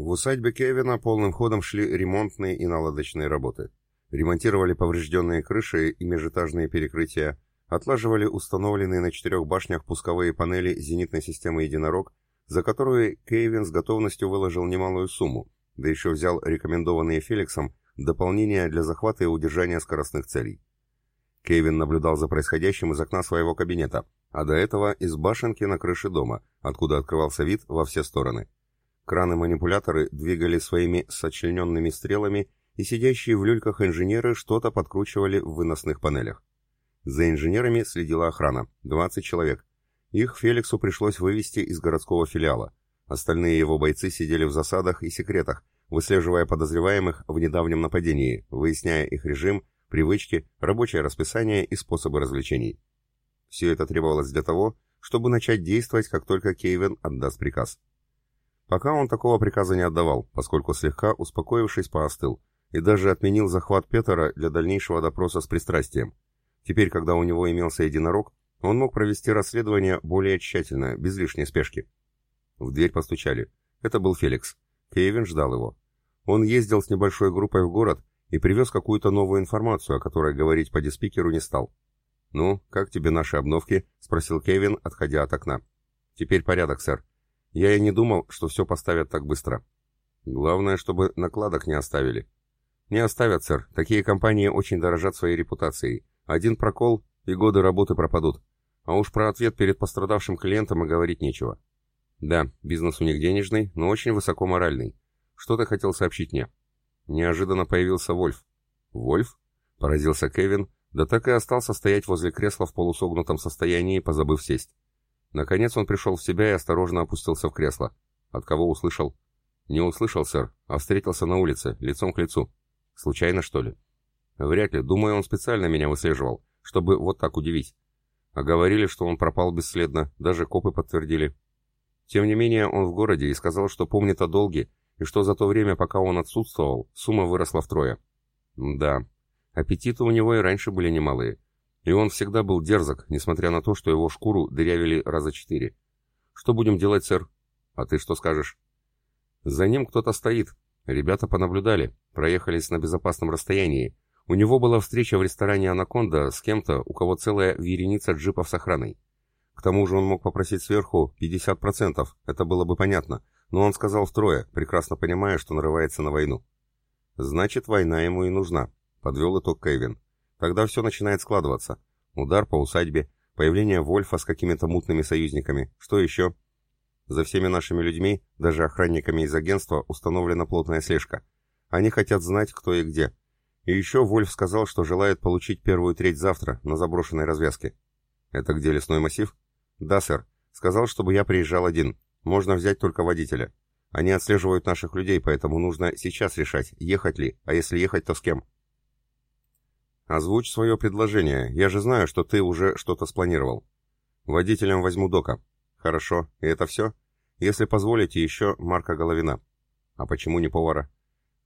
В усадьбе Кевина полным ходом шли ремонтные и наладочные работы. Ремонтировали поврежденные крыши и межэтажные перекрытия, отлаживали установленные на четырех башнях пусковые панели зенитной системы «Единорог», за которые Кевин с готовностью выложил немалую сумму, да еще взял рекомендованные Феликсом дополнения для захвата и удержания скоростных целей. Кевин наблюдал за происходящим из окна своего кабинета, а до этого из башенки на крыше дома, откуда открывался вид во все стороны. Краны-манипуляторы двигали своими сочлененными стрелами, и сидящие в люльках инженеры что-то подкручивали в выносных панелях. За инженерами следила охрана, 20 человек. Их Феликсу пришлось вывести из городского филиала. Остальные его бойцы сидели в засадах и секретах, выслеживая подозреваемых в недавнем нападении, выясняя их режим, привычки, рабочее расписание и способы развлечений. Все это требовалось для того, чтобы начать действовать, как только Кейвен отдаст приказ. Пока он такого приказа не отдавал, поскольку слегка успокоившись поостыл, и даже отменил захват Петера для дальнейшего допроса с пристрастием. Теперь, когда у него имелся единорог, он мог провести расследование более тщательно, без лишней спешки. В дверь постучали. Это был Феликс. Кевин ждал его. Он ездил с небольшой группой в город и привез какую-то новую информацию, о которой говорить по диспикеру не стал. «Ну, как тебе наши обновки?» — спросил Кевин, отходя от окна. «Теперь порядок, сэр. Я и не думал, что все поставят так быстро. Главное, чтобы накладок не оставили». «Не оставят, сэр. Такие компании очень дорожат своей репутацией. Один прокол, и годы работы пропадут. А уж про ответ перед пострадавшим клиентом и говорить нечего. Да, бизнес у них денежный, но очень высокоморальный. Что ты хотел сообщить мне? Неожиданно появился Вольф. Вольф? Поразился Кевин, да так и остался стоять возле кресла в полусогнутом состоянии, позабыв сесть. Наконец он пришел в себя и осторожно опустился в кресло. От кого услышал? Не услышал, сэр, а встретился на улице, лицом к лицу. Случайно, что ли? Вряд ли. Думаю, он специально меня выслеживал, чтобы вот так удивить. А говорили, что он пропал бесследно, даже копы подтвердили. Тем не менее, он в городе и сказал, что помнит о долге, и что за то время, пока он отсутствовал, сумма выросла втрое. Да, аппетиты у него и раньше были немалые. И он всегда был дерзок, несмотря на то, что его шкуру дырявили раза четыре. Что будем делать, сэр? А ты что скажешь? За ним кто-то стоит. Ребята понаблюдали, проехались на безопасном расстоянии. У него была встреча в ресторане «Анаконда» с кем-то, у кого целая вереница джипов с охраной. К тому же он мог попросить сверху 50%, это было бы понятно, но он сказал втрое, прекрасно понимая, что нарывается на войну. «Значит, война ему и нужна», — подвел итог Кевин. «Тогда все начинает складываться. Удар по усадьбе, появление Вольфа с какими-то мутными союзниками. Что еще?» За всеми нашими людьми, даже охранниками из агентства, установлена плотная слежка. Они хотят знать, кто и где. И еще Вольф сказал, что желает получить первую треть завтра, на заброшенной развязке. Это где лесной массив? «Да, сэр. Сказал, чтобы я приезжал один. Можно взять только водителя. Они отслеживают наших людей, поэтому нужно сейчас решать, ехать ли, а если ехать, то с кем». «Озвучь свое предложение. Я же знаю, что ты уже что-то спланировал. Водителем возьму Дока. Хорошо. И это все? Если позволите, еще Марка Головина. А почему не повара?»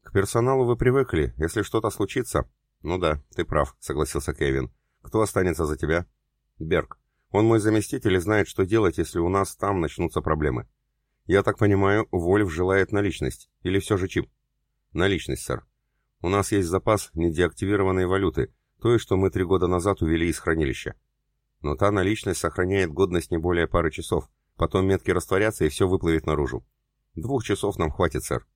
«К персоналу вы привыкли. Если что-то случится...» «Ну да, ты прав», — согласился Кевин. «Кто останется за тебя?» «Берг. Он мой заместитель и знает, что делать, если у нас там начнутся проблемы. Я так понимаю, Вольф желает наличность. Или все же чип? Наличность, сэр. У нас есть запас недеактивированной валюты, той, что мы три года назад увели из хранилища. Но та наличность сохраняет годность не более пары часов. Потом метки растворятся и все выплывет наружу. Двух часов нам хватит, сэр.